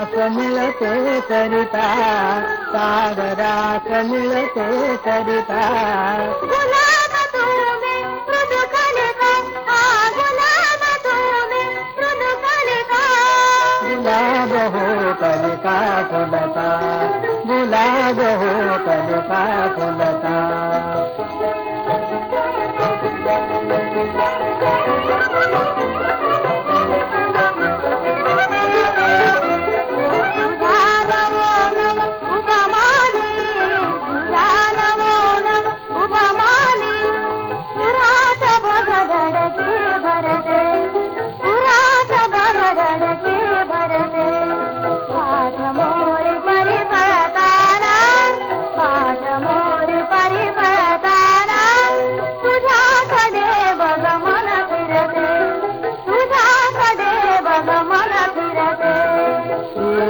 मिळते सरिता सागरास मिळते सरिता गुलाब गुलाब तुम्ही मृदु कलिका, गुलाब हो कलिका फुलता गुलाब हो कलिका। फुलता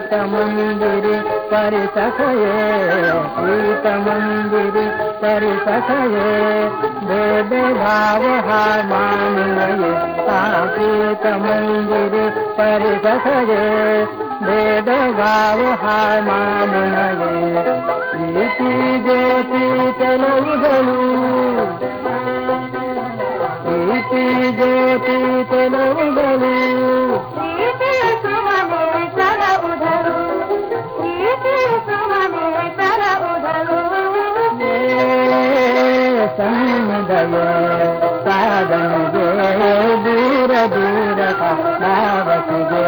शीत मंदिर परिसखये शीत मंदिर परिसखये भेद भाव हा मानये शीत मंदिर परिसखये भेद भाव हा मानये प्रीती ज्योती प्रीती ज्योती चलवू ಸಂದಯ ಸಾಧನೆಗೆ ದೂರ ದೂರ ಕಾವತಿಗೆ